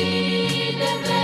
see the.